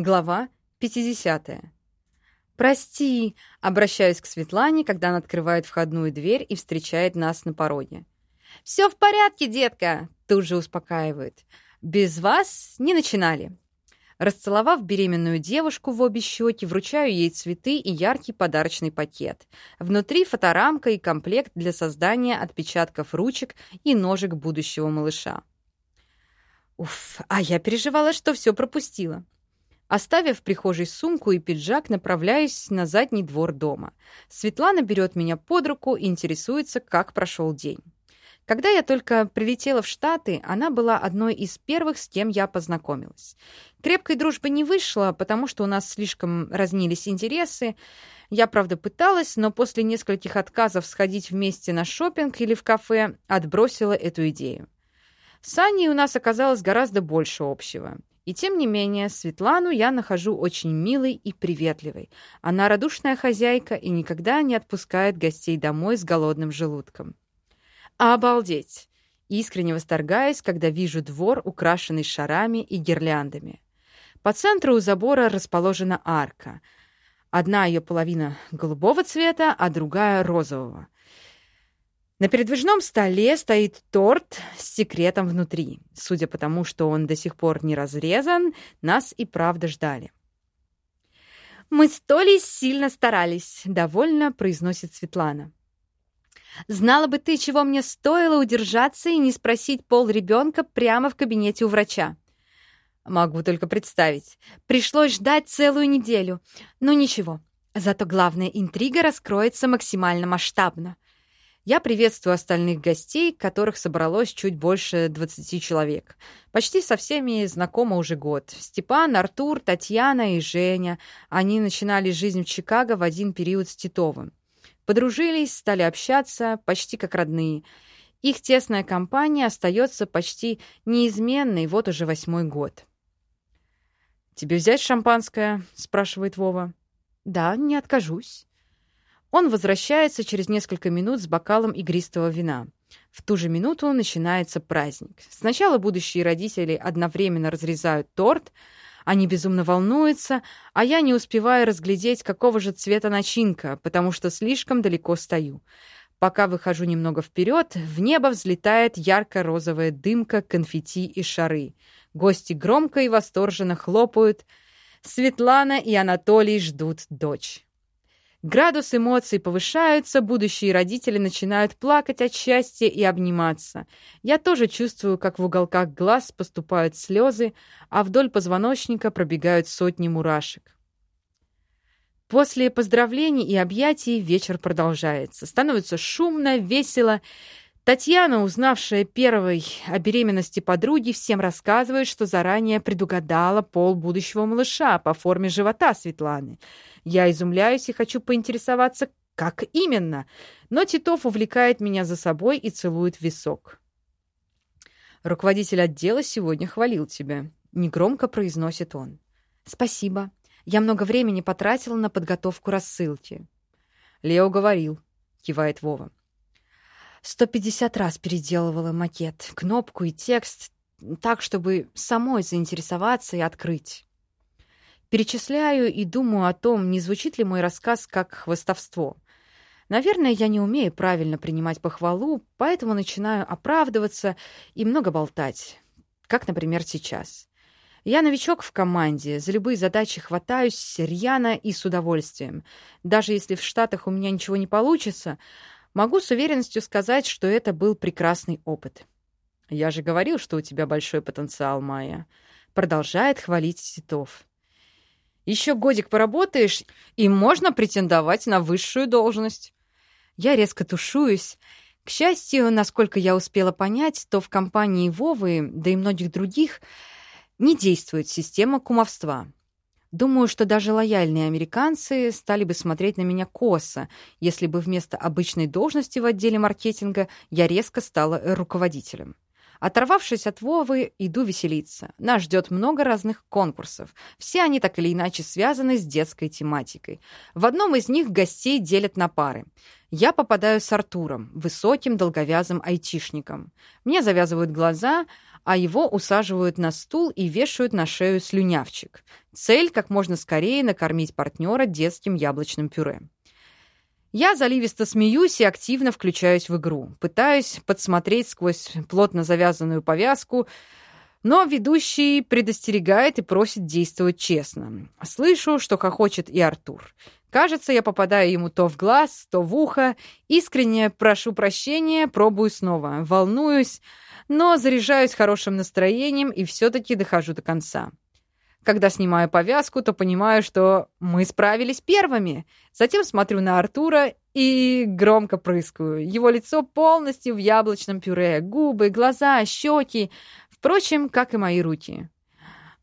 Глава 50. «Прости», — обращаюсь к Светлане, когда она открывает входную дверь и встречает нас на пороге. «Все в порядке, детка», — тут же успокаивает. «Без вас не начинали». Расцеловав беременную девушку в обе щеки, вручаю ей цветы и яркий подарочный пакет. Внутри фоторамка и комплект для создания отпечатков ручек и ножек будущего малыша. Уф, а я переживала, что все пропустила. Оставив в прихожей сумку и пиджак, направляюсь на задний двор дома. Светлана берет меня под руку и интересуется, как прошел день. Когда я только прилетела в Штаты, она была одной из первых, с кем я познакомилась. Крепкой дружбы не вышло, потому что у нас слишком разнились интересы. Я, правда, пыталась, но после нескольких отказов сходить вместе на шопинг или в кафе отбросила эту идею. С Аней у нас оказалось гораздо больше общего. И тем не менее, Светлану я нахожу очень милой и приветливой. Она радушная хозяйка и никогда не отпускает гостей домой с голодным желудком. Обалдеть! Искренне восторгаюсь, когда вижу двор, украшенный шарами и гирляндами. По центру у забора расположена арка. Одна ее половина голубого цвета, а другая розового. На передвижном столе стоит торт с секретом внутри. Судя по тому, что он до сих пор не разрезан, нас и правда ждали. «Мы с сильно старались», — довольно произносит Светлана. «Знала бы ты, чего мне стоило удержаться и не спросить пол ребенка прямо в кабинете у врача». «Могу только представить. Пришлось ждать целую неделю. Но ничего, зато главная интрига раскроется максимально масштабно. Я приветствую остальных гостей, которых собралось чуть больше 20 человек. Почти со всеми знакома уже год. Степан, Артур, Татьяна и Женя. Они начинали жизнь в Чикаго в один период с Титовым. Подружились, стали общаться, почти как родные. Их тесная компания остается почти неизменной вот уже восьмой год. «Тебе взять шампанское?» — спрашивает Вова. «Да, не откажусь». Он возвращается через несколько минут с бокалом игристого вина. В ту же минуту начинается праздник. Сначала будущие родители одновременно разрезают торт, они безумно волнуются, а я не успеваю разглядеть, какого же цвета начинка, потому что слишком далеко стою. Пока выхожу немного вперед, в небо взлетает ярко-розовая дымка, конфетти и шары. Гости громко и восторженно хлопают. Светлана и Анатолий ждут дочь. Градус эмоций повышается, будущие родители начинают плакать от счастья и обниматься. Я тоже чувствую, как в уголках глаз поступают слезы, а вдоль позвоночника пробегают сотни мурашек. После поздравлений и объятий вечер продолжается. Становится шумно, весело. Татьяна, узнавшая первой о беременности подруги, всем рассказывает, что заранее предугадала пол будущего малыша по форме живота Светланы. Я изумляюсь и хочу поинтересоваться, как именно, но Титов увлекает меня за собой и целует в висок. «Руководитель отдела сегодня хвалил тебя», — негромко произносит он. «Спасибо. Я много времени потратила на подготовку рассылки». «Лео говорил», — кивает Вова. Сто пятьдесят раз переделывала макет, кнопку и текст так, чтобы самой заинтересоваться и открыть. Перечисляю и думаю о том, не звучит ли мой рассказ как хвостовство. Наверное, я не умею правильно принимать похвалу, поэтому начинаю оправдываться и много болтать, как, например, сейчас. Я новичок в команде, за любые задачи хватаюсь рьяно и с удовольствием. Даже если в Штатах у меня ничего не получится, могу с уверенностью сказать, что это был прекрасный опыт. «Я же говорил, что у тебя большой потенциал, Майя», — продолжает хвалить Ситов. Еще годик поработаешь, и можно претендовать на высшую должность. Я резко тушуюсь. К счастью, насколько я успела понять, то в компании Вовы, да и многих других, не действует система кумовства. Думаю, что даже лояльные американцы стали бы смотреть на меня косо, если бы вместо обычной должности в отделе маркетинга я резко стала руководителем. Оторвавшись от Вовы, иду веселиться. Нас ждет много разных конкурсов. Все они так или иначе связаны с детской тематикой. В одном из них гостей делят на пары. Я попадаю с Артуром, высоким долговязым айтишником. Мне завязывают глаза, а его усаживают на стул и вешают на шею слюнявчик. Цель — как можно скорее накормить партнера детским яблочным пюре. Я заливисто смеюсь и активно включаюсь в игру. Пытаюсь подсмотреть сквозь плотно завязанную повязку, но ведущий предостерегает и просит действовать честно. Слышу, что хохочет и Артур. Кажется, я попадаю ему то в глаз, то в ухо. Искренне прошу прощения, пробую снова. Волнуюсь, но заряжаюсь хорошим настроением и все-таки дохожу до конца. Когда снимаю повязку, то понимаю, что мы справились первыми. Затем смотрю на Артура и громко прыскаю. Его лицо полностью в яблочном пюре, губы, глаза, щеки. Впрочем, как и мои руки.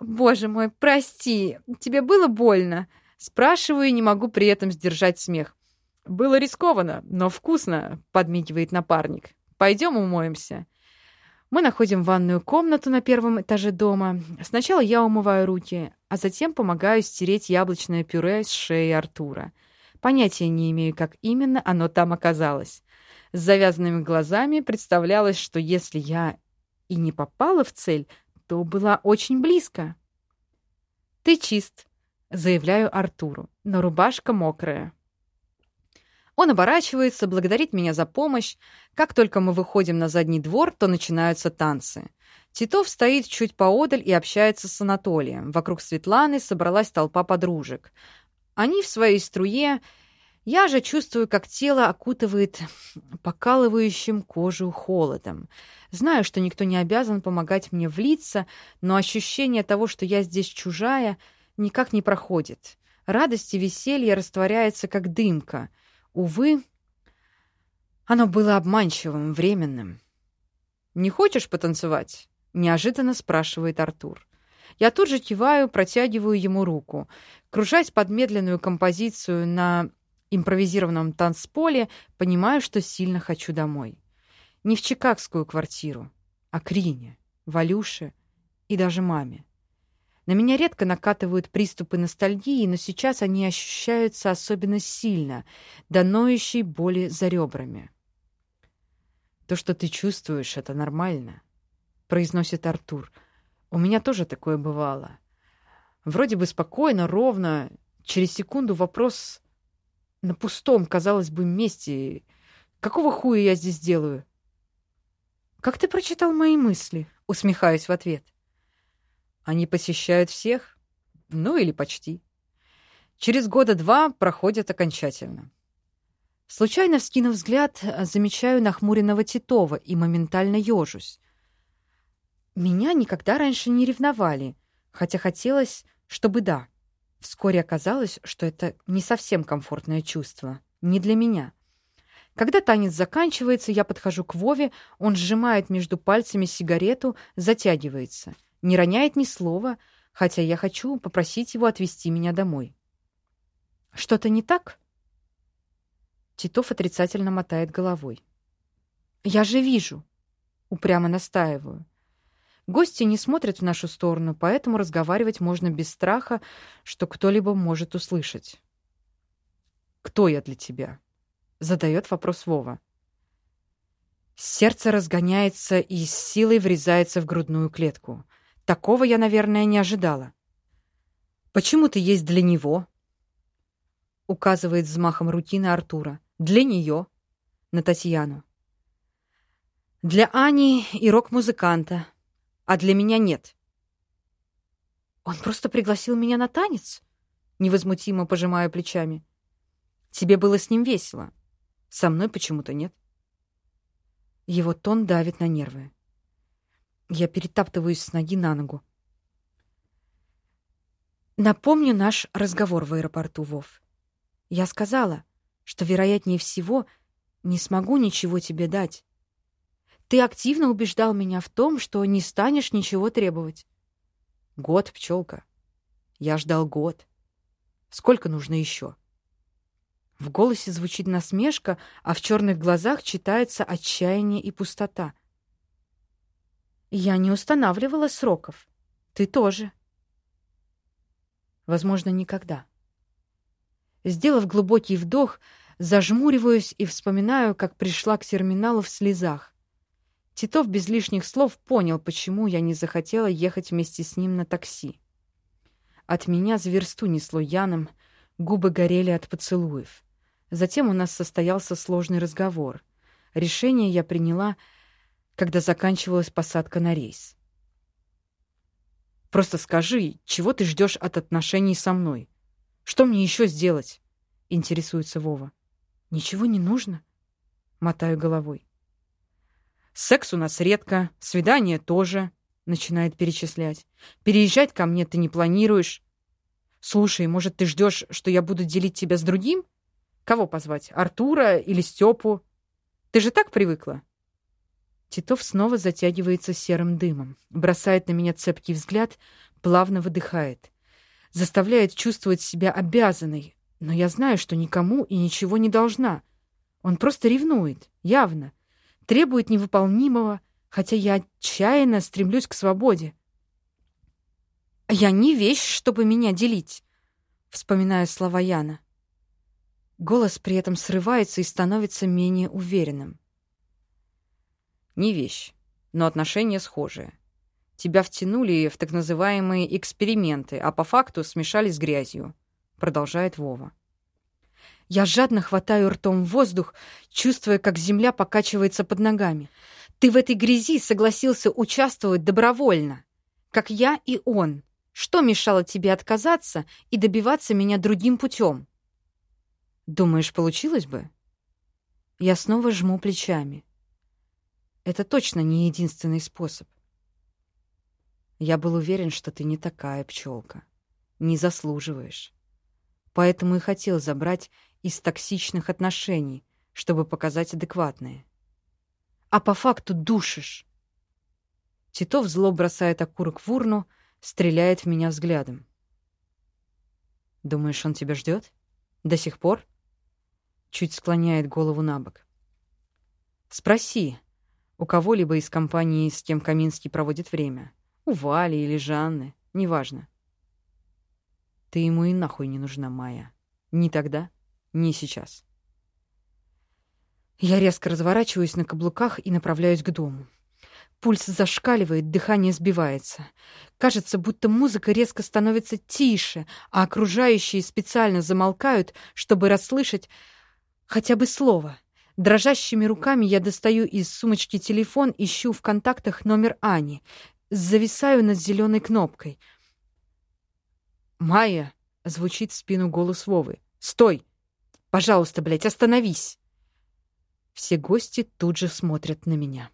«Боже мой, прости, тебе было больно?» Спрашиваю и не могу при этом сдержать смех. «Было рискованно, но вкусно», — подмигивает напарник. «Пойдем умоемся». Мы находим ванную комнату на первом этаже дома. Сначала я умываю руки, а затем помогаю стереть яблочное пюре с шеи Артура. Понятия не имею, как именно оно там оказалось. С завязанными глазами представлялось, что если я и не попала в цель, то была очень близко. «Ты чист», — заявляю Артуру, но рубашка мокрая. Он оборачивается, благодарит меня за помощь. Как только мы выходим на задний двор, то начинаются танцы. Титов стоит чуть поодаль и общается с Анатолием. Вокруг Светланы собралась толпа подружек. Они в своей струе. Я же чувствую, как тело окутывает покалывающим кожу холодом. Знаю, что никто не обязан помогать мне влиться, но ощущение того, что я здесь чужая, никак не проходит. Радость и веселье растворяется, как дымка — Увы, оно было обманчивым, временным. «Не хочешь потанцевать?» — неожиданно спрашивает Артур. Я тут же киваю, протягиваю ему руку. Кружась под медленную композицию на импровизированном танцполе, понимаю, что сильно хочу домой. Не в чикагскую квартиру, а к Рине, Валюше и даже маме. На меня редко накатывают приступы ностальгии, но сейчас они ощущаются особенно сильно, до ноющей боли за ребрами. «То, что ты чувствуешь, это нормально», — произносит Артур. «У меня тоже такое бывало. Вроде бы спокойно, ровно. Через секунду вопрос на пустом, казалось бы, месте. Какого хуя я здесь делаю?» «Как ты прочитал мои мысли?» — усмехаюсь в ответ. Они посещают всех? Ну или почти. Через года два проходят окончательно. Случайно вскинув взгляд, замечаю нахмуренного Титова и моментально ежусь. Меня никогда раньше не ревновали, хотя хотелось, чтобы да. Вскоре оказалось, что это не совсем комфортное чувство. Не для меня. Когда танец заканчивается, я подхожу к Вове, он сжимает между пальцами сигарету, затягивается — не роняет ни слова, хотя я хочу попросить его отвезти меня домой. «Что-то не так?» Титов отрицательно мотает головой. «Я же вижу!» — упрямо настаиваю. Гости не смотрят в нашу сторону, поэтому разговаривать можно без страха, что кто-либо может услышать. «Кто я для тебя?» — задает вопрос Вова. Сердце разгоняется и с силой врезается в грудную клетку. Такого я, наверное, не ожидала. «Почему ты есть для него?» Указывает взмахом руки на Артура. «Для нее?» На Татьяну. «Для Ани и рок-музыканта. А для меня нет». «Он просто пригласил меня на танец?» Невозмутимо пожимаю плечами. «Тебе было с ним весело. Со мной почему-то нет». Его тон давит на нервы. Я перетаптываюсь с ноги на ногу. Напомню наш разговор в аэропорту, Вов. Я сказала, что, вероятнее всего, не смогу ничего тебе дать. Ты активно убеждал меня в том, что не станешь ничего требовать. Год, пчелка. Я ждал год. Сколько нужно еще? В голосе звучит насмешка, а в черных глазах читается отчаяние и пустота — я не устанавливала сроков. Ты тоже. Возможно, никогда. Сделав глубокий вдох, зажмуриваюсь и вспоминаю, как пришла к терминалу в слезах. Титов без лишних слов понял, почему я не захотела ехать вместе с ним на такси. От меня зверсту несло Яном, губы горели от поцелуев. Затем у нас состоялся сложный разговор. Решение я приняла, когда заканчивалась посадка на рейс. «Просто скажи, чего ты ждешь от отношений со мной? Что мне еще сделать?» — интересуется Вова. «Ничего не нужно?» — мотаю головой. Секс у нас редко, свидание тоже, начинает перечислять. Переезжать ко мне ты не планируешь. Слушай, может, ты ждешь, что я буду делить тебя с другим? Кого позвать? Артура или Степу? Ты же так привыкла? Титов снова затягивается серым дымом, бросает на меня цепкий взгляд, плавно выдыхает. Заставляет чувствовать себя обязанной, но я знаю, что никому и ничего не должна. Он просто ревнует, явно требует невыполнимого, хотя я отчаянно стремлюсь к свободе. «Я не вещь, чтобы меня делить», — вспоминаю слова Яна. Голос при этом срывается и становится менее уверенным. «Не вещь, но отношения схожие. Тебя втянули в так называемые эксперименты, а по факту смешали с грязью», — продолжает Вова. Я жадно хватаю ртом воздух, чувствуя, как земля покачивается под ногами. Ты в этой грязи согласился участвовать добровольно, как я и он. Что мешало тебе отказаться и добиваться меня другим путем? Думаешь, получилось бы? Я снова жму плечами. Это точно не единственный способ. Я был уверен, что ты не такая пчелка. Не заслуживаешь. Поэтому и хотел забрать из токсичных отношений, чтобы показать адекватные. А по факту душишь. Титов зло бросает окурок в урну, стреляет в меня взглядом. «Думаешь, он тебя ждет? До сих пор?» Чуть склоняет голову на бок. «Спроси, у кого-либо из компании, с кем Каминский проводит время. У Вали или Жанны, неважно. Ты ему и нахуй не нужна, Майя. Не тогда, не сейчас. Я резко разворачиваюсь на каблуках и направляюсь к дому. Пульс зашкаливает, дыхание сбивается. Кажется, будто музыка резко становится тише, а окружающие специально замолкают, чтобы расслышать хотя бы слово. Дрожащими руками я достаю из сумочки телефон, ищу в контактах номер Ани. Зависаю над зеленой кнопкой. «Майя!» — звучит в спину голос Вовы. «Стой! Пожалуйста, блядь, остановись!» Все гости тут же смотрят на меня.